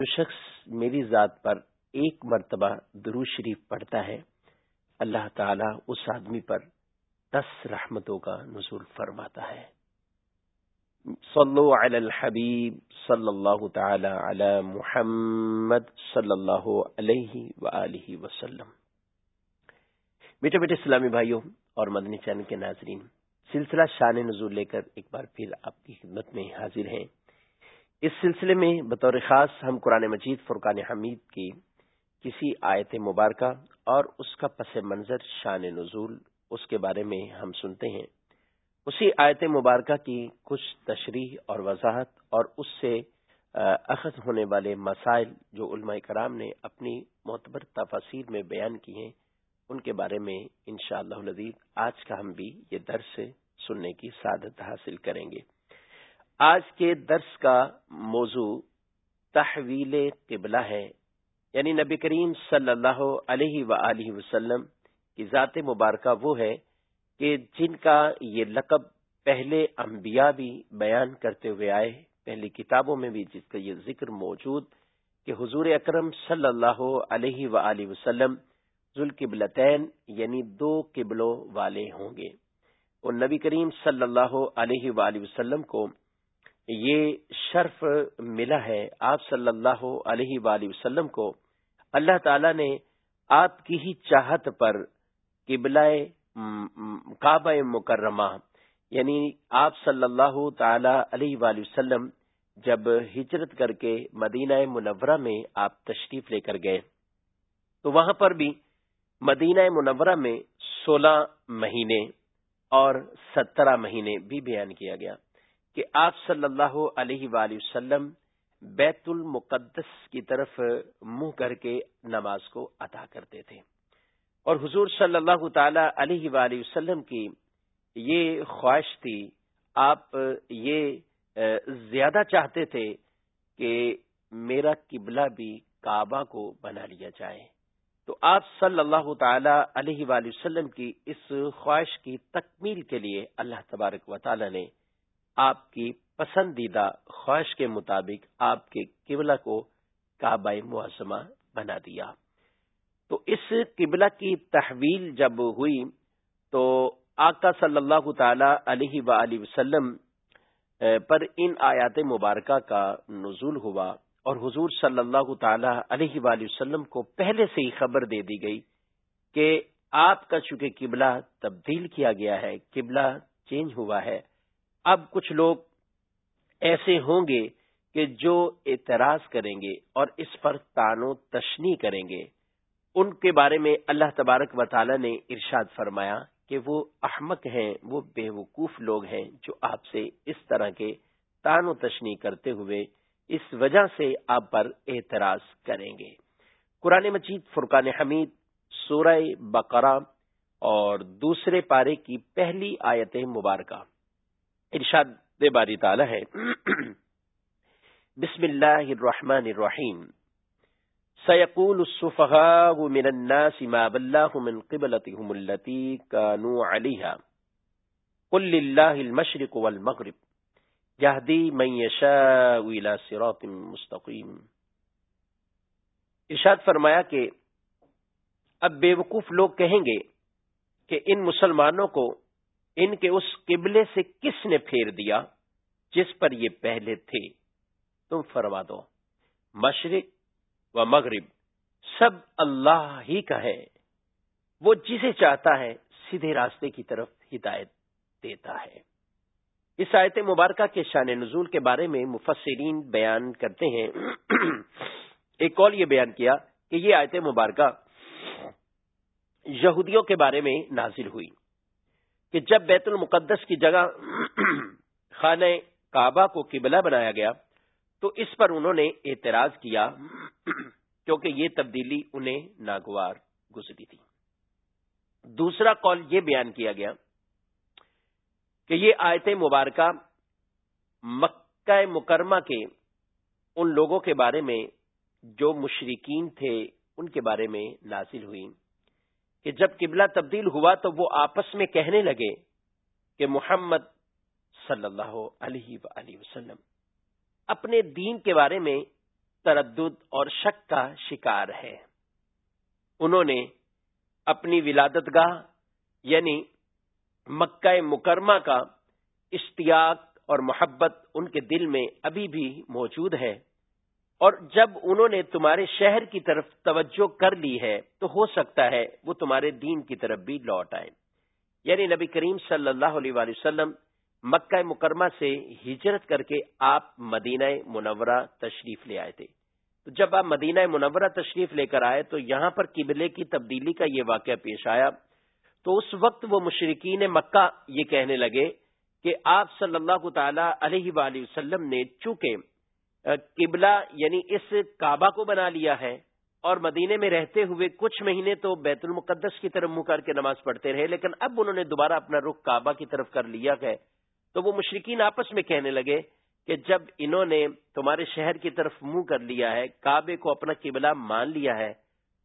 جو شخص میری ذات پر ایک مرتبہ درو شریف پڑھتا ہے، اللہ تعالی اس آدمی پر دس رحمتوں کا نزول فرماتا ہے۔ صلو علی الحبیب صلی اللہ تعالی علی محمد صلی اللہ علیہ وآلہ وسلم۔ بیٹے بیٹے اسلامی بھائیوں اور مدنی چین کے ناظرین، سلسلہ شان نزول لے کر ایک بار پھر آپ کی خدمت میں حاضر ہیں۔ اس سلسلے میں بطور خاص ہم قرآن مجید فرقان حمید کی کسی آیت مبارکہ اور اس کا پس منظر شان نزول اس کے بارے میں ہم سنتے ہیں۔ اسی آیت مبارکہ کی کچھ تشریح اور وضاحت اور اس سے اخذ ہونے والے مسائل جو علماء کرام نے اپنی معتبر تفاصیر میں بیان کی ہیں، ان کے بارے میں انشاءاللہ اللہ آج کا ہم بھی یہ درس سننے کی سعادت حاصل کریں گے۔ آج کے درس کا موضوع تحویل قبلہ ہے۔ یعنی نبی کریم صلی اللہ علیہ و وسلم کی ذات مبارکہ وہ ہے کہ جن کا یہ لقب پہلے انبیاء بھی بیان کرتے ہوئے آئے، پہلی کتابوں میں بھی جس کا یہ ذکر موجود کہ حضور اکرم صلی اللہ علیہ و وسلم ذوالقبلتین یعنی دو قبلوں والے ہوں گے۔ اور نبی کریم صلی اللہ علیہ وآلہ وسلم کو یہ شرف ملا ہے آپ صلی اللہ علیہ وآلہ وسلم کو۔ اللہ تعالی نے آپ کی ہی چاہت پر قبلہ کعبہ مکرمہ یعنی آپ صلی اللہ تعالی علیہ وآلہ وسلم جب ہجرت کر کے مدینہ منورہ میں آپ تشریف لے کر گئے، تو وہاں پر بھی مدینہ منورہ میں سولہ مہینے اور سترہ مہینے بھی بیان کیا گیا۔ کہ آپ صلی اللہ علیہ وآلہ وسلم بیت المقدس کی طرف منہ کر کے نماز کو ادا کرتے تھے۔ اور حضور صلی اللہ تعالی علیہ وآلہ وسلم کی یہ خواہش تھی، آپ یہ زیادہ چاہتے تھے کہ میرا قبلہ بھی کعبہ کو بنا لیا جائے۔ تو آپ صلی اللہ تعالی علیہ وآلہ وسلم کی اس خواہش کی تکمیل کے لیے اللہ تبارک و تعالی نے آپ کی پسندیدہ خواہش کے مطابق آپ کے قبلہ کو کعبہ معظمہ بنا دیا۔ تو اس قبلہ کی تحویل جب ہوئی تو آقا صلی اللہ تعالی علیہ و وسلم پر ان آیات مبارکہ کا نزول ہوا اور حضور صلی اللہ تعالی علیہ وآلہ وسلم کو پہلے سے ہی خبر دے دی گئی کہ آپ کا چونکہ قبلہ تبدیل کیا گیا ہے، قبلہ چینج ہوا ہے اب کچھ لوگ ایسے ہوں گے کہ جو اعتراض کریں گے اور اس پر تانو تشنی کریں گے۔ ان کے بارے میں اللہ تبارک و تعالی نے ارشاد فرمایا کہ وہ احمق ہیں، وہ بے وقوف لوگ ہیں جو آپ سے اس طرح کے تان و تشنی کرتے ہوئے اس وجہ سے آپ پر اعتراض کریں گے۔ قرآن مجید، فرقان حمید، سورہ بقرہ اور دوسرے پارے کی پہلی آیت مبارکہ۔ ارشاد باری تعالی ہے۔ بسم اللہ الرحمن الرحیم۔ سيقول السفهاء من الناس ما بلاه من قبلتهم التي كانوا عليها قل لله المشرق والمغرب۔ يهدي من يشاء الى صراط مستقيم ارشاد فرمایا کہ اب بے وقوف لوگ کہیں گے کہ ان مسلمانوں کو ان کے اس قبلے سے کس نے پھیر دیا جس پر یہ پہلے تھے؟ تم فرما دو۔ مشرق و مغرب، سب اللہ ہی کا ہے۔ وہ جسے چاہتا ہے سیدھے راستے کی طرف ہدایت دیتا ہے۔ اس آیت مبارکہ کے شان نزول کے بارے میں مفسرین بیان کرتے ہیں۔ ایک کال یہ بیان کیا کہ یہ آیت مبارکہ یہودیوں کے بارے میں نازل ہوئی۔ کہ جب بیت المقدس کی جگہ خانہ کعبہ کو قبلہ بنایا گیا، تو اس پر انہوں نے اعتراض کیا کیونکہ یہ تبدیلی انہیں ناگوار گزری تھی۔ دوسرا کال یہ بیان کیا گیا کہ یہ آیت مبارکہ مکہ مکرمہ کے ان لوگوں کے بارے میں جو مشرقین تھے، ان کے بارے میں نازل ہوئی۔ کہ جب قبلہ تبدیل ہوا تو وہ آپس میں کہنے لگے کہ محمد صلی اللہ علیہ وسلم، اپنے دین کے بارے میں تردد اور شک کا شکار ہے۔ انہوں نے اپنی ولادت گاہ یعنی مکہ مکرمہ کا اشتیاق اور محبت ان کے دل میں ابھی بھی موجود ہے۔ اور جب انہوں نے تمہارے شہر کی طرف توجہ کر لی ہے تو ہو سکتا ہے وہ تمہارے دین کی طرف بھی لوٹ آئے۔ یعنی نبی کریم صلی اللہ علیہ وآلہ وسلم مکہ مکرمہ سے ہجرت کر کے آپ مدینہ منورہ تشریف لے آئے تھے۔ تو جب آپ مدینہ منورہ تشریف لے کر آئے تو یہاں پر قبلے کی تبدیلی کا یہ واقعہ پیش آیا۔ تو اس وقت وہ مشرقین مکہ یہ کہنے لگے کہ آپ صلی اللہ تعالی علیہ وآلہ وسلم نے چونکہ قبلہ یعنی اس کعبہ کو بنا لیا ہے اور مدینے میں رہتے ہوئے کچھ مہینے تو بیت المقدس کی طرف منہ کر کے نماز پڑھتے رہے، لیکن اب انہوں نے دوبارہ اپنا رخ کعبہ کی طرف کر لیا ہے۔ تو وہ مشرقین آپس میں کہنے لگے کہ جب انہوں نے تمہارے شہر کی طرف منہ کر لیا ہے، کعبے کو اپنا قبلہ مان لیا ہے،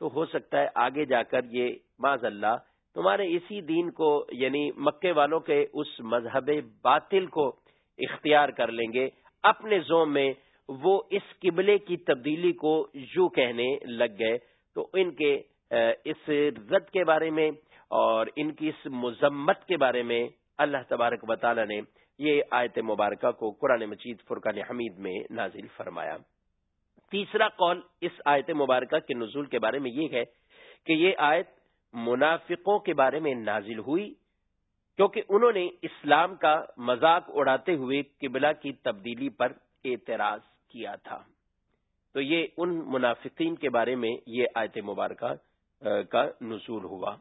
تو ہو سکتا ہے آگے جا کر یہ معذ اللہ تمہارے اسی دین کو یعنی مکے والوں کے اس مذہب باطل کو اختیار کر لیں گے، اپنے زوم میں وہ اس قبلے کی تبدیلی کو یوں کہنے لگ گئے۔ تو ان کے اس رد کے بارے میں اور ان کی اس مذمت کے بارے میں اللہ تبارک و تعالی نے یہ آیت مبارکہ کو قرآن مجید فرقان حمید میں نازل فرمایا۔ تیسرا قول اس آیت مبارکہ کے نزول کے بارے میں یہ ہے کہ یہ آیت منافقوں کے بارے میں نازل ہوئی، کیونکہ انہوں نے اسلام کا مذاق اڑاتے ہوئے قبلہ کی تبدیلی پر اعتراض کیا تھا۔ تو یہ ان منافقین کے بارے میں یہ آیت مبارکہ کا نزول ہوا۔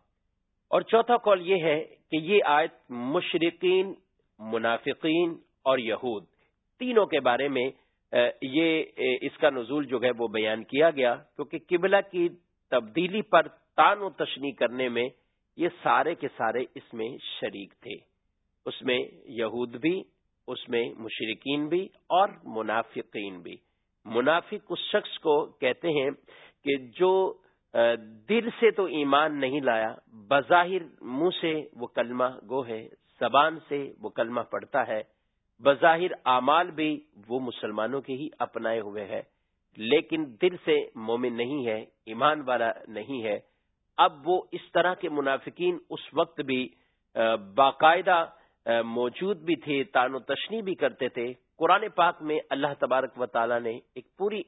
اور چوتھا قول یہ ہے کہ یہ آیت مشرقین، منافقین اور یہود تینوں کے بارے میں یہ اس کا نزول جو ہے وہ بیان کیا گیا۔ کیونکہ قبلہ کی تبدیلی پر تان و تشنی کرنے میں یہ سارے کے سارے اس میں شریک تھے۔ اس میں یہود بھی اس میں مشرقین بھی اور منافقین بھی۔ منافق اس شخص کو کہتے ہیں کہ جو دل سے تو ایمان نہیں لایا، بظاہر منہ سے وہ کلمہ گو ہے، زبان سے وہ کلمہ پڑتا ہے، بظاہر اعمال بھی وہ مسلمانوں کے ہی اپنائے ہوئے ہے لیکن دل سے مومن نہیں ہے، ایمان والا نہیں ہے۔ اب وہ اس طرح کے منافقین اس وقت بھی باقاعدہ موجود بھی تھے، تان و تشنی بھی کرتے تھے۔ قرآن پاک میں اللہ تبارک و تعالی نے ایک پوری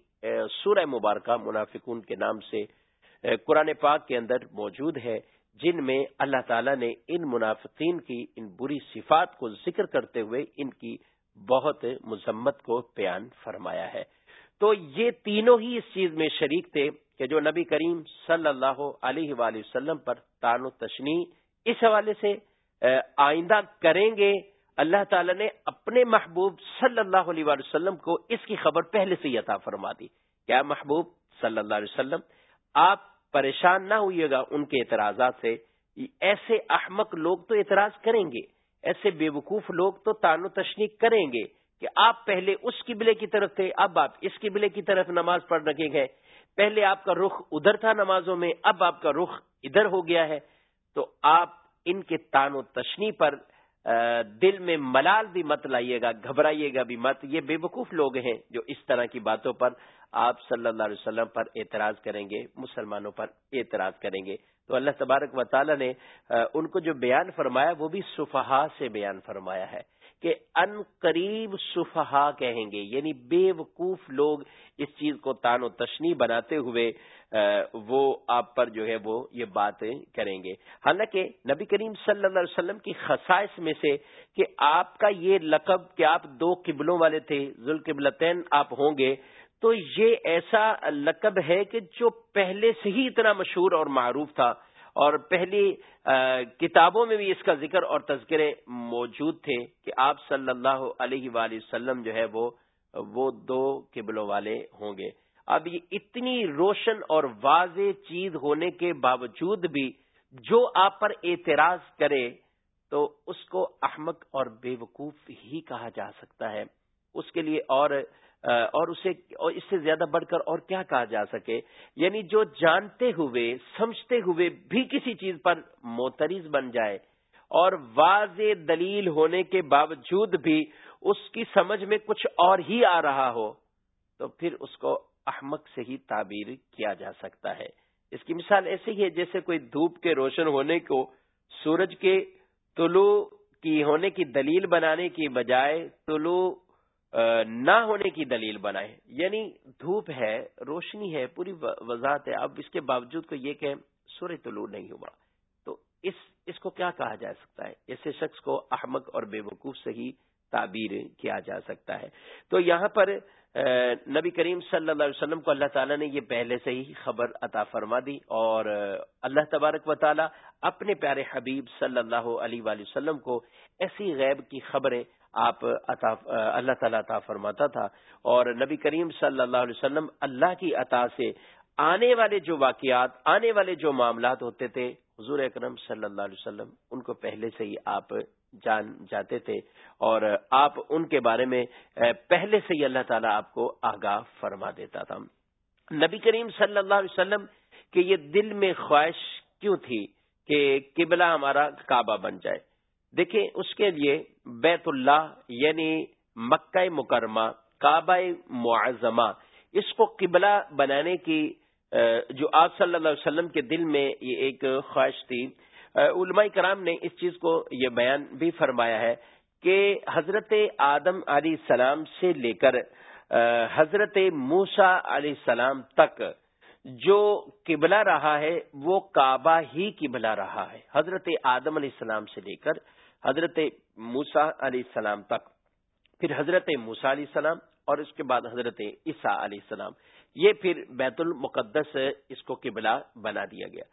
سورہ مبارکہ منافقون کے نام سے قرآن پاک کے اندر موجود ہے، جن میں اللہ تعالی نے ان منافقین کی، ان بری صفات کو ذکر کرتے ہوئے ان کی بہت مذمت کو بیان فرمایا ہے۔ تو یہ تینوں ہی اس چیز میں شریک تھے کہ جو نبی کریم صلی اللہ علیہ وآلہ وسلم پر تان و تشنی، اس حوالے سے آئندہ کریں گے، اللہ تعالی نے اپنے محبوب صلی اللہ علیہ وسلم کو اس کی خبر پہلے سے عطا فرما دی۔ کیا محبوب صلی اللہ علیہ وسلم، آپ پریشان نہ ہوئیے گا ان کے اعتراضات سے؟ ایسے احمق لوگ تو اعتراض کریں گے، ایسے بے وقوف لوگ تو تان و تشنی کریں گے کہ آپ پہلے اس قبلے کی طرف تھے، اب آپ اس قبلے کی طرف نماز پڑھ رکھے گئے۔ پہلے آپ کا رخ ادھر تھا نمازوں میں، اب آپ کا رخ ادھر ہو گیا ہے۔ تو آپ ان کے تان و تشنی پر دل میں ملال بھی مت لائیے گا، گھبرائیے گا بھی مت۔ یہ بے وقوف لوگ ہیں جو اس طرح کی باتوں پر آپ صلی اللہ علیہ وسلم پر اعتراض کریں گے، مسلمانوں پر اعتراض کریں گے۔ تو اللہ تبارک و تعالی نے ان کو جو بیان فرمایا وہ بھی صفحا سے بیان فرمایا ہے۔ کہ ان قریب صفحا کہیں گے یعنی بے وقوف لوگ اس چیز کو تان و تشنی بناتے ہوئے وہ آپ پر جو ہے وہ یہ باتیں کریں گے۔ حالانکہ نبی کریم صلی اللہ علیہ وسلم کی خصائص میں سے کہ آپ کا یہ لقب کہ آپ دو قبلوں والے تھے، ذوالقبلتین آپ ہوں گے، تو یہ ایسا لقب ہے کہ جو پہلے سے ہی اتنا مشہور اور معروف تھا۔ اور پہلی کتابوں میں بھی اس کا ذکر اور تذکرے موجود تھے کہ آپ صلی اللہ علیہ وآلہ وسلم جو ہے وہ وہ دو قبلوں والے ہوں گے۔ اب یہ اتنی روشن اور واضح چیز ہونے کے باوجود بھی جو آپ پر اعتراض کرے تو اس کو احمق اور بے وقوف ہی کہا جا سکتا ہے۔ اس کے لیے اور اور اسے اس سے زیادہ بڑھ کر اور کیا کہا جا سکے؟ یعنی جو جانتے ہوئے، سمجھتے ہوئے بھی کسی چیز پر موتریز بن جائے اور واضح دلیل ہونے کے باوجود بھی اس کی سمجھ میں کچھ اور ہی آ رہا ہو، تو پھر اس کو احمق سے ہی تعبیر کیا جا سکتا ہے۔ اس کی مثال ایسے ہی ہے جیسے کوئی دھوپ کے روشن ہونے کو، سورج کے طلوع کی ہونے کی دلیل بنانے کی بجائے طلوع نہ ہونے کی دلیل بنائے۔ یعنی دھوپ ہے، روشنی ہے، پوری وضاحت ہے۔ اب اس کے باوجود کو یہ کہ سورج طلوع نہیں ہوا۔ تو اس اس کو کیا کہا جا سکتا ہے؟ ایسے شخص کو احمد اور بے وقوف سے ہی تعبیر کیا جا سکتا ہے۔ تو یہاں پر نبی کریم صلی اللہ علیہ وسلم کو اللہ تعالیٰ نے یہ پہلے سے ہی خبر عطا فرما دی اور اللہ تبارک و تعالیٰ اپنے پیارے حبیب صلی اللہ علیہ وآلہ وسلم کو ایسی غیب کی خبریں آپ عطا اللہ تعالیٰ عطا فرماتا تھا اور نبی کریم صلی اللہ علیہ وسلم اللہ کی عطا سے آنے والے جو واقعات، آنے والے جو معاملات ہوتے تھے، حضور اکرم صلی اللہ علیہ وسلم ان کو پہلے سے ہی آپ جان جاتے تھے اور آپ ان کے بارے میں پہلے سے ہی اللہ تعالیٰ آپ کو آگاہ فرما دیتا تھا۔ نبی کریم صلی اللہ علیہ وسلم کے یہ دل میں خواہش کیوں تھی کہ قبلہ ہمارا کعبہ بن جائے؟ دیکھیں، اس کے لیے بیت اللہ یعنی مکہ مکرمہ، کعبہ معظمہ۔ اس کو قبلہ بنانے کی جو آپ صلی اللہ علیہ وسلم کے دل میں یہ ایک خواہش تھی علماء کرام نے اس چیز کو یہ بیان بھی فرمایا ہے کہ حضرت آدم علیہ السلام سے لے کر حضرت موسا علیہ السلام تک جو قبلہ رہا ہے، وہ کعبہ ہی قبلہ رہا ہے۔ حضرت آدم علیہ السلام سے لے کر، حضرت موسا علیہ السلام تک، پھر حضرت موسا علیہ السلام اور اس کے بعد حضرت عیسیٰ علیہ السلام۔ یہ پھر بیت المقدس اس کو قبلہ بنا دیا گیا۔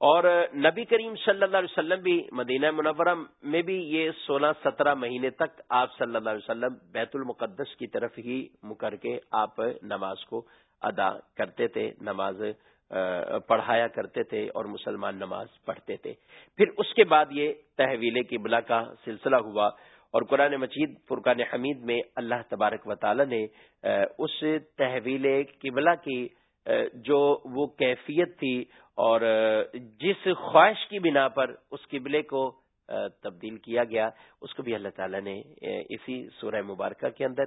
اور نبی کریم صلی اللہ علیہ وسلم بھی مدینہ منورہ میں بھی یہ سولہ سترہ مہینے تک آپ صلی اللہ علیہ وسلم بیت المقدس کی طرف ہی مکر کے آپ نماز کو ادا کرتے تھے، نماز پڑھایا کرتے تھے اور مسلمان نماز پڑھتے تھے۔ پھر اس کے بعد یہ تحویل قبلہ کا سلسلہ ہوا اور قرآن مجید فرقان حمید میں اللہ تبارک و تعالی نے اس تحویل قبلہ کی جو وہ کیفیت تھی اور جس خواہش کی بنا پر اس قبلے کو تبدیل کیا گیا، اس کو بھی اللہ تعالیٰ نے اسی سورہ مبارکہ کے اندر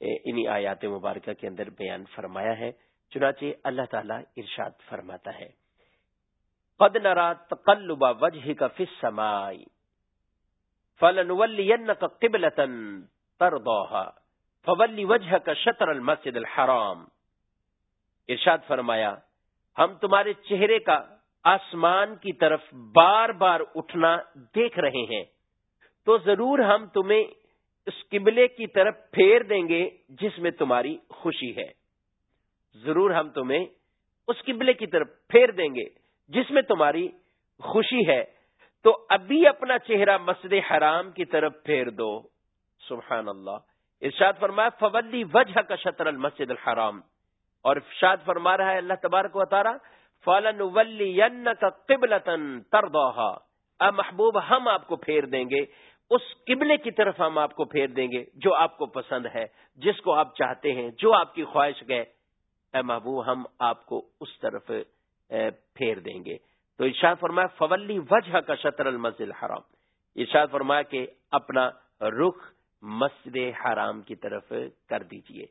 انہی آیات مبارکہ کے اندر بیان فرمایا ہے۔ چنانچہ اللہ تعالیٰ ارشاد فرماتا ہے۔ قد نرا تقلب وجہ کا فس سمائی فلن کا قبلتن تردوہا شطر المسجد الحرام۔ ارشاد فرمایا، ہم تمہارے چہرے کا آسمان کی طرف بار بار اٹھنا دیکھ رہے ہیں۔ تو ضرور ہم تمہیں اس قبلے کی طرف پھیر دیں گے جس میں تمہاری خوشی ہے۔ ضرور ہم تمہیں اس قبلے کی طرف پھیر دیں گے، جس میں تمہاری خوشی ہے۔ تو ابھی اپنا چہرہ مسجد حرام کی طرف پھیر دو۔ سبحان اللہ۔ ارشاد فرمایا فولی وجہ کا شطر المسجد الحرام۔ اور شاد فرما رہا ہے اللہ تبارک و تعالیٰ فالن ولی کا قبل تردوہا محبوب، ہم آپ کو پھیر دیں گے۔ اس قبلے کی طرف ہم آپ کو پھیر دیں گے، جو آپ کو پسند ہے، جس کو آپ چاہتے ہیں، جو آپ کی خواہش گئے اے محبوب، ہم آپ کو اس طرف پھیر دیں گے۔ تو ارشاد فرمایا، فولی وجہ کا شطر المسجد حرام ارشاد فرمایا کہ اپنا رخ مسجد حرام کی طرف کر دیجیے۔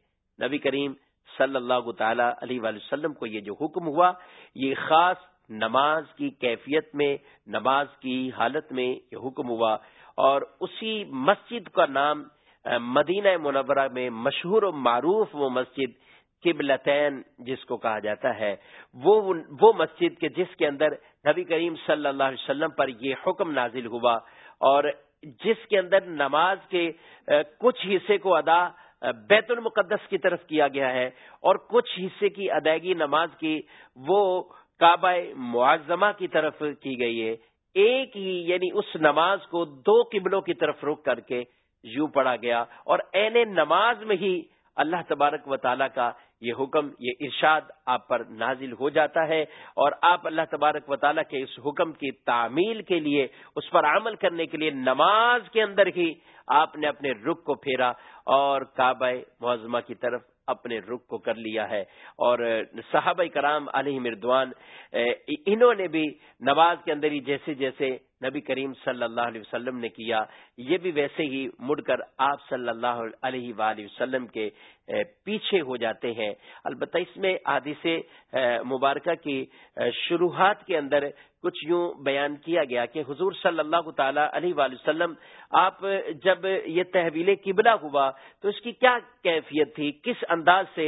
نبی کریم صلی اللہ تعالی علیہ وسلم کو یہ جو حکم ہوا، یہ خاص نماز کی کیفیت میں، نماز کی حالت میں یہ حکم ہوا۔ اور اسی مسجد کا نام مدینہ منورہ میں مشہور و معروف وہ مسجد قبلتین جس کو کہا جاتا ہے، وہ وہ مسجد کے جس کے اندر نبی کریم صلی اللہ علیہ وسلم پر یہ حکم نازل ہوا اور جس کے اندر نماز کے کچھ حصے کو ادا بیت المقدس کی طرف کیا گیا ہے اور کچھ حصے کی ادائیگی نماز کی وہ کعبہ معظمہ کی طرف کی گئی ہے۔ ایک ہی یعنی اس نماز کو دو قبلوں کی طرف رخ کر کے یوں پڑا گیا اور این نماز میں ہی اللہ تبارک و تعالیٰ کا یہ حکم، یہ ارشاد آپ پر نازل ہو جاتا ہے اور آپ اللہ تبارک و تعالیٰ کے اس حکم کی تعمیل کے لیے، اس پر عمل کرنے کے لیے نماز کے اندر ہی آپ نے اپنے رخ کو پھیرا اور کعبہ معظمہ کی طرف اپنے رخ کو کر لیا ہے۔ اور صحابہ کرام علیہ مردوان انہوں نے بھی نماز کے اندر ہی جیسے جیسے نبی کریم صلی اللہ علیہ وسلم نے کیا، یہ بھی ویسے ہی مڑ کر آپ صلی اللہ علیہ وآلہ وسلم کے پیچھے ہو جاتے ہیں۔ البتہ اس میں حادث مبارکہ کی شروحات کے اندر کچھ یوں بیان کیا گیا کہ حضور صلی اللہ تعالی علیہ وآلہ وسلم، آپ جب یہ تحویل قبلہ ہوا تو اس کی کیا کیفیت تھی؟ کس انداز سے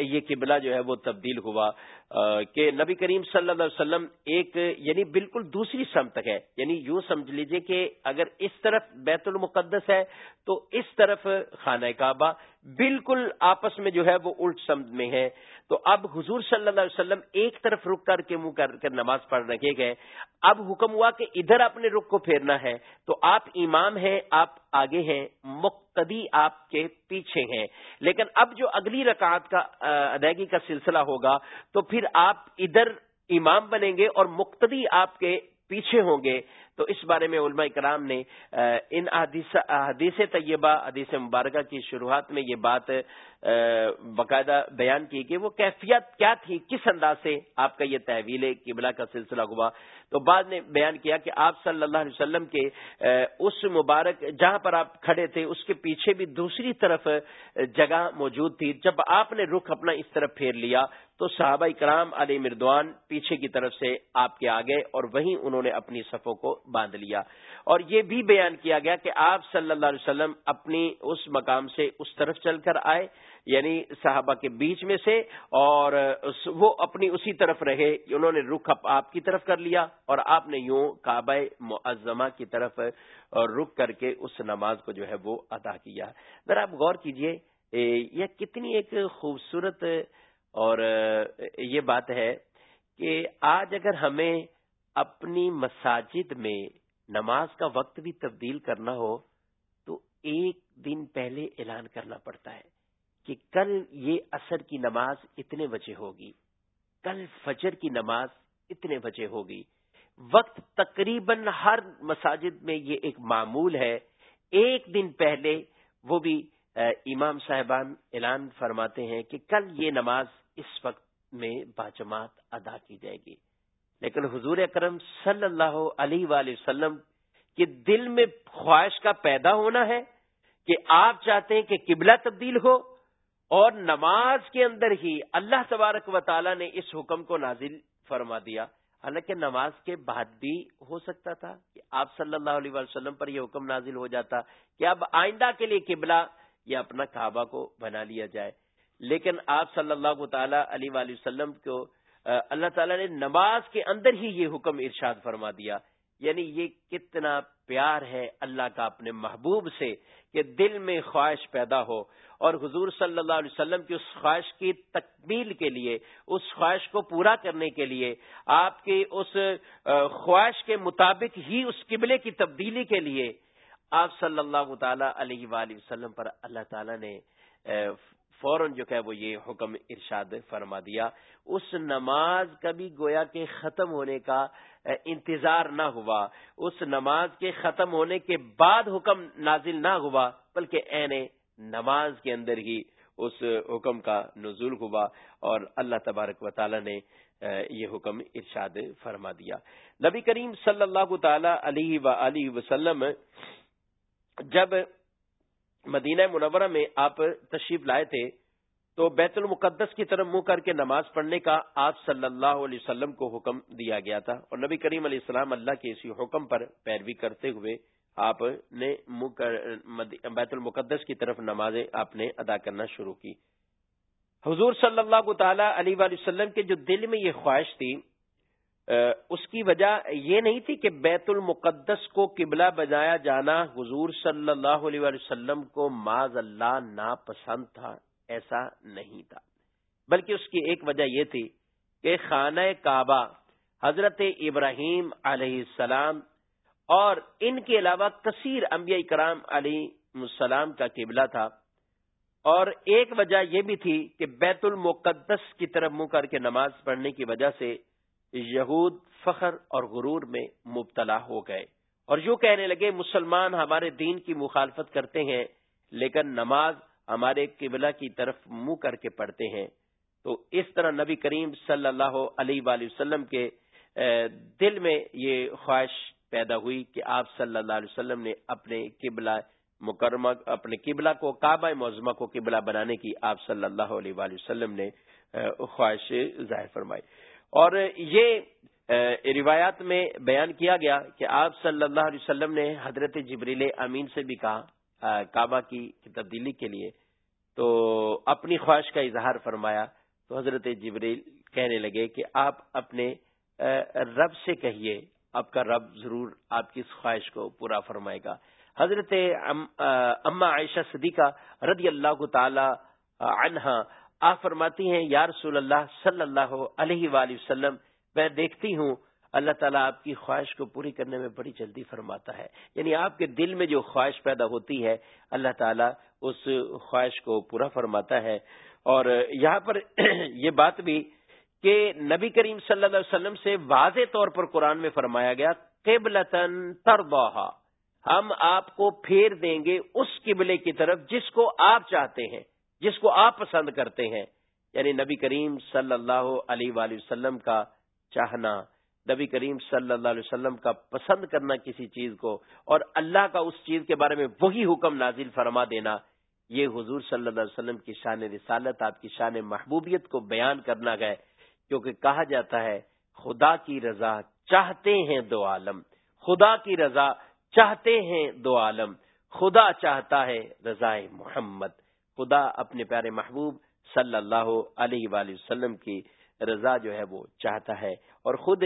یہ قبلہ جو ہے وہ تبدیل ہوا؟ کہ نبی کریم صلی اللہ علیہ وسلم ایک یعنی بالکل دوسری سمت ہے۔ یعنی یوں سمجھ لیجیے کہ اگر اس طرف بیت المقدس ہے، تو اس طرف خانہ کعبہ بالکل آپس میں جو ہے وہ الٹ سمت میں ہے تو اب حضور صلی اللہ علیہ وسلم ایک طرف رک کر کے منہ کر کر نماز پڑھ رکھے گئے۔ اب حکم ہوا کہ ادھر اپنے رخ کو پھیرنا ہے۔ تو آپ امام ہیں، آپ آگے ہیں، مقتدی آپ کے پیچھے ہیں۔ لیکن اب جو اگلی رکعت کا ادائیگی کا سلسلہ ہوگا، تو پھر آپ ادھر امام بنیں گے اور مقتدی آپ کے پیچھے ہوں گے۔ تو اس بارے میں علماء کرام نے ان حدیث طیبہ حدیث مبارکہ کی شروعات میں یہ بات باقاعدہ بیان کی کہ وہ کیفیت کیا تھی، کس انداز سے آپ کا یہ تحویل قبلہ کا سلسلہ ہوا۔ تو بعد نے بیان کیا کہ آپ صلی اللہ علیہ وسلم کے اس مبارک، جہاں پر آپ کھڑے تھے، اس کے پیچھے بھی دوسری طرف جگہ موجود تھی۔ جب آپ نے رخ اپنا اس طرف پھیر لیا تو صحابہ کرام علی مردوان پیچھے کی طرف سے آپ کے آگے اور وہیں انہوں نے اپنی صفوں کو باندھ لیا۔ اور یہ بھی بیان کیا گیا کہ آپ صلی اللہ علیہ وسلم اپنی اس مقام سے اس طرف چل کر آئے یعنی صحابہ کے بیچ میں سے، اور وہ اپنی اسی طرف رہے۔ انہوں نے رخ آپ کی طرف کر لیا، اور آپ نے یوں کعبہ معظمہ کی طرف رک کر کے اس نماز کو جو ہے وہ ادا کیا۔ ذرا آپ غور کیجیے یہ کتنی ایک خوبصورت اور یہ بات ہے کہ آج اگر ہمیں اپنی مساجد میں نماز کا وقت بھی تبدیل کرنا ہو تو ایک دن پہلے اعلان کرنا پڑتا ہے کہ کل یہ اثر کی نماز اتنے بجے ہوگی، کل فجر کی نماز اتنے بجے ہوگی۔ وقت تقریباً ہر مساجد میں یہ ایک معمول ہے۔ ایک دن پہلے وہ بھی امام صاحبان اعلان فرماتے ہیں کہ کل یہ نماز اس وقت میں باجماعت ادا کی جائے گی۔ لیکن حضور اکرم صلی اللہ علیہ وآلہ وسلم کے دل میں خواہش کا پیدا ہونا ہے کہ آپ چاہتے ہیں کہ قبلہ تبدیل ہو اور نماز کے اندر ہی اللہ تبارک و تعالی نے اس حکم کو نازل فرما دیا۔ حالانکہ نماز کے بعد بھی ہو سکتا تھا کہ آپ صلی اللہ علیہ وسلم پر یہ حکم نازل ہو جاتا کہ اب آئندہ کے لیے قبلہ یا اپنا کعبہ کو بنا لیا جائے۔ لیکن آپ صلی اللہ تعالی علیہ وآلہ وسلم کو اللہ تعالیٰ نے نماز کے اندر ہی یہ حکم ارشاد فرما دیا۔ یعنی یہ کتنا پیار ہے اللہ کا اپنے محبوب سے کہ دل میں خواہش پیدا ہو۔ اور حضور صلی اللہ علیہ وسلم کی اس خواہش کی تکمیل کے لیے، اس خواہش کو پورا کرنے کے لیے، آپ کی اس خواہش کے مطابق ہی اس قبلے کی تبدیلی کے لیے، آپ صلی اللہ تعالی علیہ وآلہ وسلم پر اللہ تعالی نے فوراً جو کہ وہ یہ حکم ارشاد فرما دیا، اس نماز کا بھی گویا کے ختم ہونے کا انتظار نہ ہوا۔ اس نماز کے ختم ہونے کے بعد حکم نازل نہ ہوا، بلکہ این نماز کے اندر ہی اس حکم کا نزول ہوا اور اللہ تبارک و تعالی نے یہ حکم ارشاد فرما دیا۔ نبی کریم صلی اللہ تعالی علیہ و وسلم جب مدینہ منورہ میں آپ تشریف لائے تھے تو بیت المقدس کی طرف منہ کر کے نماز پڑھنے کا آپ صلی اللہ علیہ وسلم کو حکم دیا گیا تھا اور نبی کریم علیہ السلام اللہ کے اسی حکم پر پیروی کرتے ہوئے آپ نے بیت المقدس کی طرف نمازیں آپ نے ادا کرنا شروع کی۔ حضور صلی اللہ تعالی علیہ وسلم کے جو دل میں یہ خواہش تھی اس کی وجہ یہ نہیں تھی کہ بیت المقدس کو قبلہ بجایا جانا حضور صلی اللہ علیہ وسلم کو معذ اللہ ناپسند تھا، ایسا نہیں تھا۔ بلکہ اس کی ایک وجہ یہ تھی کہ خانہ کعبہ حضرت ابراہیم علیہ السلام اور ان کے علاوہ کثیر انبیاء کرام علیہ السلام کا قبلہ تھا۔ اور ایک وجہ یہ بھی تھی کہ بیت المقدس کی طرف منہ کر کے نماز پڑھنے کی وجہ سے یہود فخر اور غرور میں مبتلا ہو گئے۔ اور یوں کہنے لگے، مسلمان ہمارے دین کی مخالفت کرتے ہیں، لیکن نماز ہمارے قبلہ کی طرف منہ کر کے پڑھتے ہیں۔ تو اس طرح نبی کریم صلی اللہ علیہ وآلہ وسلم کے دل میں یہ خواہش پیدا ہوئی کہ آپ صلی اللہ علیہ وسلم نے اپنے قبلہ مکرمہ، اپنے قبلہ کو، کعبہ معظمہ کو قبلہ بنانے کی آپ صلی اللہ علیہ وآلہ وسلم نے خواہش ظاہر فرمائی۔ اور یہ روایات میں بیان کیا گیا کہ آپ صلی اللہ علیہ وسلم نے حضرت جبریل امین سے بھی کہا کعبہ کی تبدیلی کے لیے۔ تو اپنی خواہش کا اظہار فرمایا، تو حضرت جبریل کہنے لگے کہ آپ اپنے رب سے کہیے، آپ کا رب ضرور آپ کی اس خواہش کو پورا فرمائے گا۔ حضرت اما عائشہ صدیقہ رضی اللہ تعالی عنہا آپ فرماتی ہیں، یا رسول اللہ صلی اللہ علیہ وآلہ وسلم، میں دیکھتی ہوں، اللہ تعالیٰ آپ کی خواہش کو پوری کرنے میں بڑی جلدی فرماتا ہے۔ یعنی آپ کے دل میں جو خواہش پیدا ہوتی ہے، اللہ تعالیٰ اس خواہش کو پورا فرماتا ہے۔ اور یہاں پر یہ بات بھی کہ نبی کریم صلی اللہ علیہ وسلم سے واضح طور پر قرآن میں فرمایا گیا قبلتن تربوہا ہم آپ کو پھیر دیں گے اس قبلے کی طرف جس کو آپ چاہتے ہیں۔ جس کو آپ پسند کرتے ہیں یعنی نبی کریم صلی اللہ علیہ وآلہ وسلم کا چاہنا، نبی کریم صلی اللہ علیہ وسلم کا پسند کرنا کسی چیز کو، اور اللہ کا اس چیز کے بارے میں وہی حکم نازل فرما دینا، یہ حضور صلی اللہ علیہ وسلم کی شان رسالت، آپ کی شان محبوبیت کو بیان کرنا گئے کیونکہ کہا جاتا ہے، خدا کی رضا چاہتے ہیں دو عالم، خدا کی رضا چاہتے ہیں دو عالم، خدا چاہتا ہے رضا محمد۔ خدا اپنے پیارے محبوب صلی اللہ علیہ وآلہ وسلم کی رضا جو ہے وہ چاہتا ہے۔ اور خود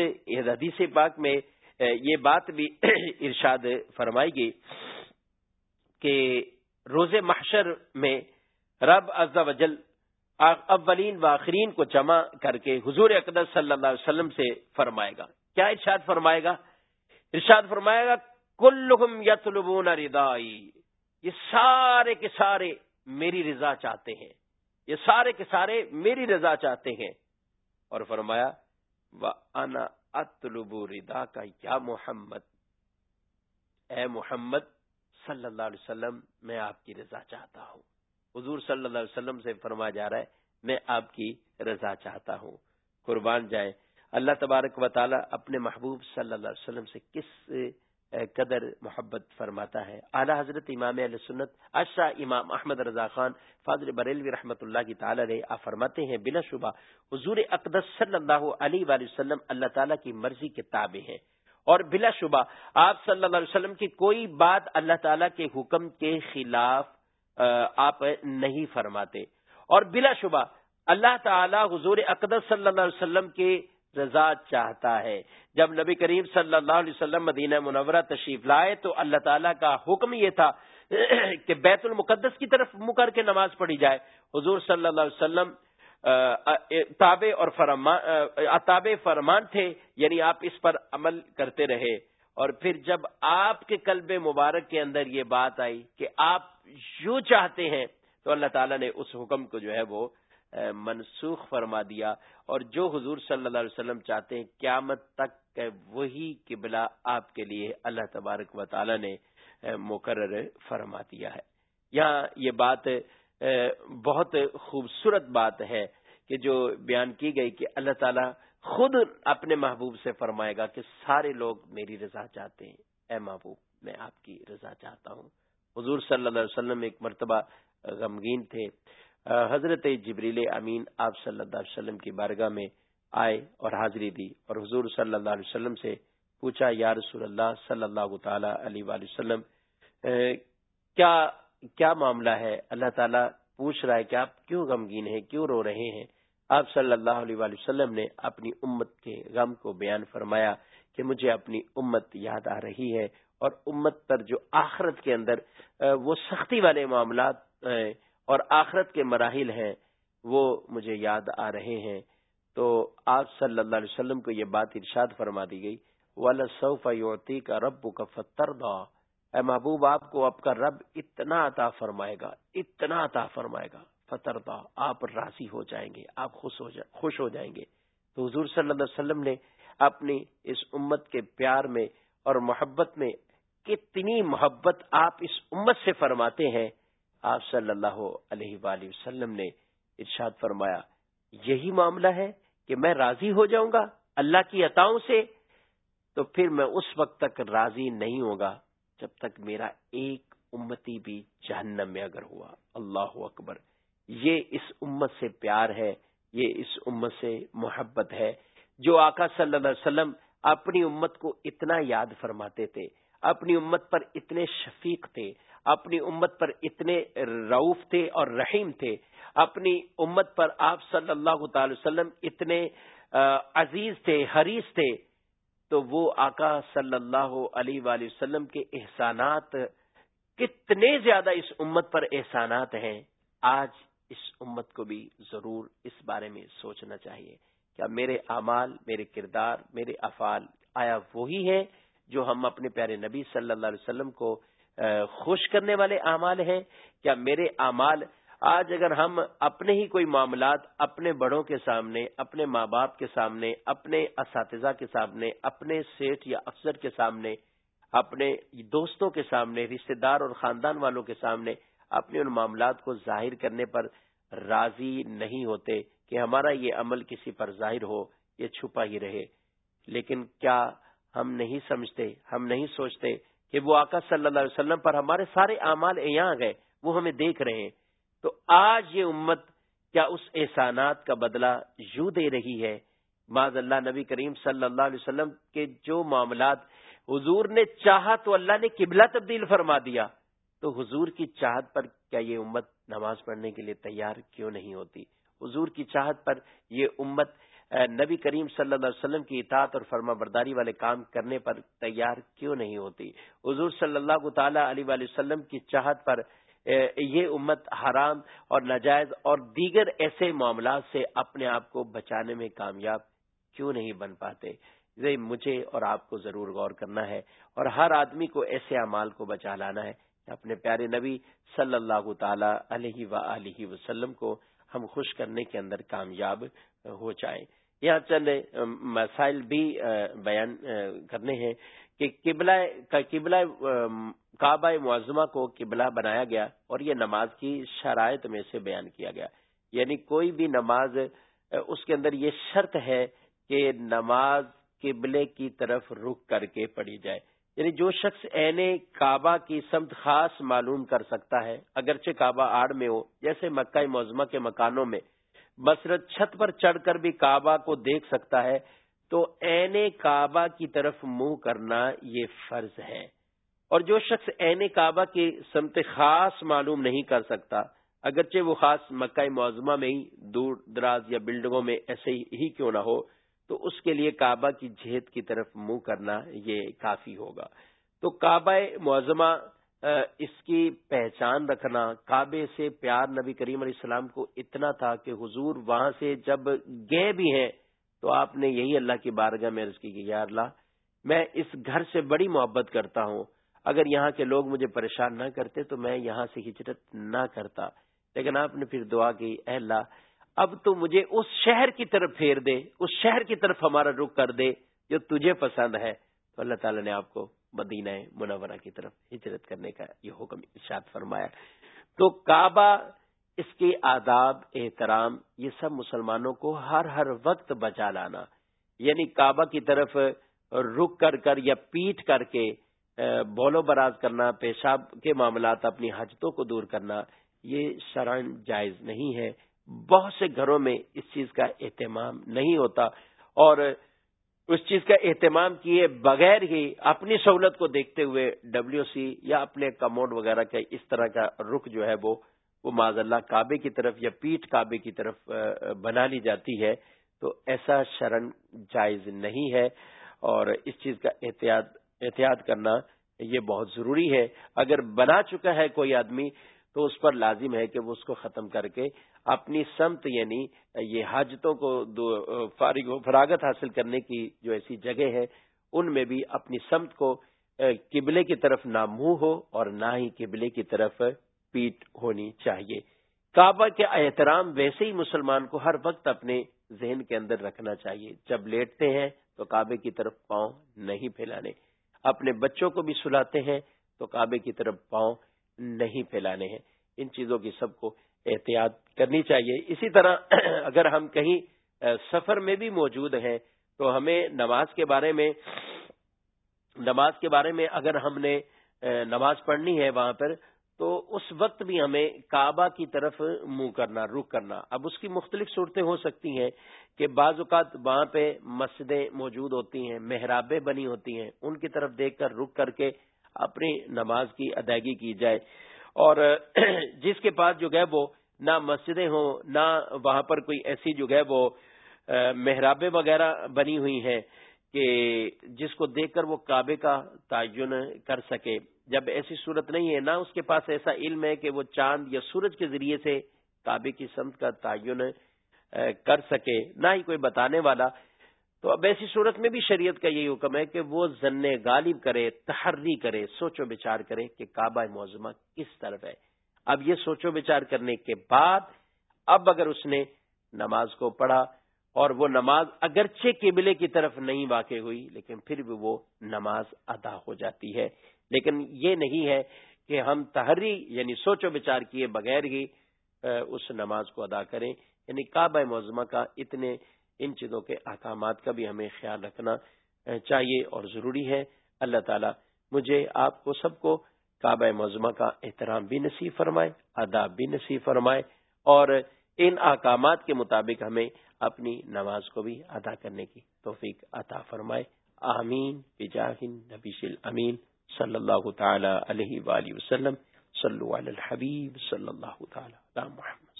حدیث پاک میں یہ بات بھی ارشاد فرمائی گئی کہ روز محشر میں رب وجل اولین و آخرین کو جمع کر کے حضور اقدس صلی اللہ علیہ وسلم سے فرمائے گا۔ کیا ارشاد فرمائے گا؟ ارشاد فرمائے گا، کلہم یطلبون ردائی یہ سارے کے سارے میری رضا چاہتے ہیں۔ یہ سارے کے سارے میری رضا چاہتے ہیں۔ اور فرمایا انا اطلب ردا کا یا محمد۔ اے محمد، صلی اللہ علیہ وسلم، میں آپ کی رضا چاہتا ہوں۔ حضور صلی اللہ علیہ وسلم سے فرمایا جا رہا ہے، میں آپ کی رضا چاہتا ہوں۔ قربان جائے اللہ تبارک و تعالی اپنے محبوب صلی اللہ علیہ وسلم سے کس قدر، محبت فرماتا ہے۔ اعلی حضرت امام علیہ سنت، اشرا امام احمد رضا خان، فاضل بریلوی رحمۃ اللہ کی تعالی آپ فرماتے ہیں، بلا شبہ حضور اقدس صلی اللہ علیہ وآلہ وسلم اللہ تعالیٰ کی مرضی کے تابع ہیں۔ اور بلا شبہ آپ صلی اللہ علیہ وسلم کی کوئی بات اللہ تعالیٰ کے حکم کے خلاف آپ نہیں فرماتے۔ اور بلا شبہ اللہ تعالی حضور اقدس صلی اللہ علیہ وسلم کے رضا چاہتا ہے۔ جب نبی کریم صلی اللہ علیہ وسلم مدینہ منورہ تشریف لائے تو اللہ تعالیٰ کا حکم یہ تھا کہ بیت المقدس کی طرف مکر کے نماز پڑھی جائے۔ حضور صلی اللہ علیہ وسلم تابع اور فرمان فرمان تھے یعنی آپ اس پر عمل کرتے رہے۔ اور پھر جب آپ کے قلب مبارک کے اندر یہ بات آئی کہ آپ یوں چاہتے ہیں، تو اللہ تعالیٰ نے اس حکم کو جو ہے وہ منسوخ فرما دیا۔ اور جو حضور صلی اللہ علیہ وسلم چاہتے ہیں، قیامت تک وہی قبلہ آپ کے لیے اللہ تبارک و تعالی نے مقرر فرما دیا ہے۔ یہاں یہ بات بہت خوبصورت بات ہے کہ جو بیان کی گئی کہ اللہ تعالیٰ خود اپنے محبوب سے فرمائے گا کہ سارے لوگ میری رضا چاہتے ہیں۔ اے محبوب، میں آپ کی رضا چاہتا ہوں۔ حضور صلی اللہ علیہ وسلم ایک مرتبہ غمگین تھے۔ حضرت جبریل امین آپ صلی اللہ علیہ وسلم کی بارگاہ میں آئے اور حاضری دی اور حضور صلی اللہ علیہ وسلم سے پوچھا، یا رسول اللہ صلی اللہ تعالی علیہ وآلہ وسلم کیا کیا معاملہ ہے؟ اللہ تعالیٰ پوچھ رہا ہے کہ آپ کیوں غمگین ہیں؟ کیوں رو رہے ہیں؟ آپ صلی اللہ علیہ وآلہ وسلم نے اپنی امت کے غم کو بیان فرمایا کہ مجھے اپنی امت یاد آ رہی ہے اور امت پر جو آخرت کے اندر وہ سختی والے معاملات اور آخرت کے مراحل ہیں، وہ مجھے یاد آ رہے ہیں۔ تو آپ صلی اللہ علیہ وسلم کو یہ بات ارشاد فرما دی گئی یوتی کا رب کا فتر اے محبوب، آپ کو آپ کا رب اتنا عطا فرمائے گا، اتنا عطا فرمائے گا۔ فتر آپ راضی ہو جائیں گے، آپ خوش ہو خوش ہو جائیں گے۔ تو حضور صلی اللہ علیہ وسلم نے اپنی اس امت کے پیار میں اور محبت میں کتنی محبت آپ اس امت سے فرماتے ہیں۔ آپ صلی اللہ علیہ وآلہ وسلم نے ارشاد فرمایا، یہی معاملہ ہے کہ میں راضی ہو جاؤں گا اللہ کی عطاؤں سے، تو پھر میں اس وقت تک راضی نہیں ہوگا جب تک میرا ایک امتی بھی جہنم میں اگر ہوا۔ اللہ اکبر۔ یہ اس امت سے پیار ہے، یہ اس امت سے محبت ہے، جو آقا صلی اللہ علیہ وسلم اپنی امت کو اتنا یاد فرماتے تھے، اپنی امت پر اتنے شفیق تھے اپنی امت پر اتنے روف تھے اور رحیم تھے۔ اپنی امت پر آپ صلی اللہ تعالی وسلم اتنے عزیز تھے حریث تھے۔ تو وہ آقا صلی اللہ علیہ وآلہ وسلم کے احسانات کتنے زیادہ اس امت پر احسانات ہیں۔ آج اس امت کو بھی ضرور اس بارے میں سوچنا چاہیے۔ کیا میرے اعمال، میرے کردار، میرے افعال آیا وہی ہے جو ہم اپنے پیارے نبی صلی اللہ علیہ وسلم کو خوش کرنے والے اعمال ہیں۔ کیا میرے اعمال آج اگر ہم اپنے ہی کوئی معاملات اپنے بڑوں کے سامنے، اپنے ماں باپ کے سامنے، اپنے اساتذہ کے سامنے، اپنے سیٹ یا افسر کے سامنے، اپنے دوستوں کے سامنے، رشتہ دار اور خاندان والوں کے سامنے اپنے ان معاملات کو ظاہر کرنے پر راضی نہیں ہوتے کہ ہمارا یہ عمل کسی پر ظاہر ہو یہ چھپا ہی رہے۔ لیکن کیا ہم نہیں سمجھتے، ہم نہیں سوچتے کہ وہ آقا صلی اللہ علیہ وسلم پر ہمارے سارے اعمال یہاں گئے، وہ ہمیں دیکھ رہے ہیں۔ تو آج یہ امت کیا اس احسانات کا بدلہ یوں دے رہی ہے؟ معذ اللہ، نبی کریم صلی اللہ علیہ وسلم کے جو معاملات، حضور نے چاہا تو اللہ نے قبلہ تبدیل فرما دیا۔ تو حضور کی چاہت پر کیا یہ امت نماز پڑھنے کے لیے تیار کیوں نہیں ہوتی؟ حضور کی چاہت پر یہ امت نبی کریم صلی اللہ علیہ وسلم کی اطاعت اور فرما برداری والے کام کرنے پر تیار کیوں نہیں ہوتی؟ حضور صلی اللہ تعالی علیہ وسلم کی چاہت پر یہ امت حرام اور ناجائز اور دیگر ایسے معاملات سے اپنے آپ کو بچانے میں کامیاب کیوں نہیں بن پاتے؟ یہ مجھے اور آپ کو ضرور غور کرنا ہے اور ہر آدمی کو ایسے اعمال کو بچا لانا ہے اپنے پیارے نبی صلی اللہ تعالی علیہ و وسلم کو ہم خوش کرنے کے اندر کامیاب ہو جائیں۔ یہاں چند مسائل بھی بیان کرنے ہیں کہ قبلہ قبلہ کعبہ معظمہ کو قبلہ بنایا گیا اور یہ نماز کی شرائط میں سے بیان کیا گیا۔ یعنی کوئی بھی نماز اس کے اندر یہ شرط ہے کہ نماز قبلے کی طرف رک کر کے پڑھی جائے۔ یعنی جو شخص این کعبہ کی سمت خاص معلوم کر سکتا ہے، اگرچہ کعبہ آڑ میں ہو، جیسے مکہ موزمہ کے مکانوں میں مسرت چھت پر چڑھ کر بھی کعبہ کو دیکھ سکتا ہے، تو این کعبہ کی طرف منہ کرنا یہ فرض ہے۔ اور جو شخص این کعبہ کی سمت خاص معلوم نہیں کر سکتا، اگرچہ وہ خاص مکہ معظمہ میں ہی دور دراز یا بلڈنگوں میں ایسے ہی کیوں نہ ہو، تو اس کے لیے کعبہ کی جہت کی طرف منہ کرنا یہ کافی ہوگا۔ تو کعبہ معظمہ اس کی پہچان رکھنا، کعبے سے پیار نبی کریم علیہ السلام کو اتنا تھا کہ حضور وہاں سے جب گئے بھی ہیں تو آپ نے یہی اللہ کی بارگاہ میں عرض کی کہ یا اللہ، میں اس گھر سے بڑی محبت کرتا ہوں۔ اگر یہاں کے لوگ مجھے پریشان نہ کرتے تو میں یہاں سے ہجرت نہ کرتا۔ لیکن آپ نے پھر دعا کی، اے اللہ، اب تو مجھے اس شہر کی طرف پھیر دے، اس شہر کی طرف ہمارا رخ کر دے جو تجھے پسند ہے۔ تو اللہ تعالیٰ نے آپ کو مدینہ منورہ کی طرف ہجرت کرنے کا یہ حکم ارشاد فرمایا۔ تو کعبہ، اس کے آداب، احترام، یہ سب مسلمانوں کو ہر ہر وقت بچا لانا۔ یعنی کعبہ کی طرف رک کر کر یا پیٹ کر کے بولو براز کرنا، پیشاب کے معاملات، اپنی حجتوں کو دور کرنا، یہ شرائن جائز نہیں ہے۔ بہت سے گھروں میں اس چیز کا اہتمام نہیں ہوتا۔ اور اس چیز کا اہتمام کیے بغیر ہی اپنی سہولت کو دیکھتے ہوئے ڈبلو سی یا اپنے کموڈ وغیرہ کا اس طرح کا رخ جو ہے وہ وہ معذ اللہ کعبے کی طرف یا پیٹ کعبے کی طرف بنا لی جاتی ہے۔ تو ایسا شرن جائز نہیں ہے اور اس چیز کا احتیاط احتیاط کرنا یہ بہت ضروری ہے۔ اگر بنا چکا ہے کوئی آدمی تو اس پر لازم ہے کہ وہ اس کو ختم کر کے اپنی سمت یعنی یہ حاجتوں کو فارغ و فراغت حاصل کرنے کی جو ایسی جگہ ہے ان میں بھی اپنی سمت کو قبلے کی طرف نہ منہ ہو اور نہ ہی قبلے کی طرف پیٹ ہونی چاہیے۔ کعبہ کے احترام ویسے ہی مسلمان کو ہر وقت اپنے ذہن کے اندر رکھنا چاہیے۔ جب لیٹتے ہیں تو کعبے کی طرف پاؤں نہیں پھیلانے۔ اپنے بچوں کو بھی سلاتے ہیں تو کعبے کی طرف پاؤں نہیں پھیلانے ہیں۔ ان چیزوں کی سب کو احتیاط کرنی چاہیے۔ اسی طرح اگر ہم کہیں سفر میں بھی موجود ہیں، تو ہمیں نماز کے بارے میں، نماز کے بارے میں اگر ہم نے نماز پڑھنی ہے وہاں پر، تو اس وقت بھی ہمیں کعبہ کی طرف منہ کرنا، رخ کرنا۔ اب اس کی مختلف صورتیں ہو سکتی ہیں کہ بعض اوقات وہاں پہ مسجدیں موجود ہوتی ہیں، محرابیں بنی ہوتی ہیں، ان کی طرف دیکھ کر رک کر کے اپنی نماز کی ادائیگی کی جائے۔ اور جس کے پاس جو ہے وہ نہ مسجدیں ہوں، نہ وہاں پر کوئی ایسی جو ہے وہ محرابیں وغیرہ بنی ہوئی ہیں کہ جس کو دیکھ کر وہ کعبے کا تعین کر سکے۔ جب ایسی صورت نہیں ہے، نہ اس کے پاس ایسا علم ہے کہ وہ چاند یا سورج کے ذریعے سے کعبے کی سمت کا تعین کر سکے، نہ ہی کوئی بتانے والا۔ تو اب ایسی صورت میں بھی شریعت کا یہی حکم ہے کہ وہ ضن غالب کرے، تحری کرے، سوچو بچار کرے کہ کعبہ موزمہ کس طرف ہے۔ اب یہ سوچو بچار کرنے کے بعد اب اگر اس نے نماز کو پڑھا اور وہ نماز اگرچہ قبلے کی طرف نہیں واقع ہوئی، لیکن پھر بھی وہ نماز ادا ہو جاتی ہے۔ لیکن یہ نہیں ہے کہ ہم تحری یعنی سوچو بچار کیے بغیر ہی اس نماز کو ادا کریں۔ یعنی کعبہ موزمہ کا اتنے ان چیزوں کے احکامات کا بھی ہمیں خیال رکھنا چاہیے اور ضروری ہے۔ اللہ تعالی مجھے آپ کو سب کو کعبہ موزمہ کا احترام بھی نصیب فرمائے اداب بھی نصیب فرمائے اور ان احکامات کے مطابق ہمیں اپنی نماز کو بھی ادا کرنے کی توفیق عطا فرمائے۔ آمین۔ بجاہن نبیش الامین صلی اللہ تعالی علیہ وآلہ وسلم۔ صلو علی الحبیب۔ صلی اللہ تعالی علی محمد۔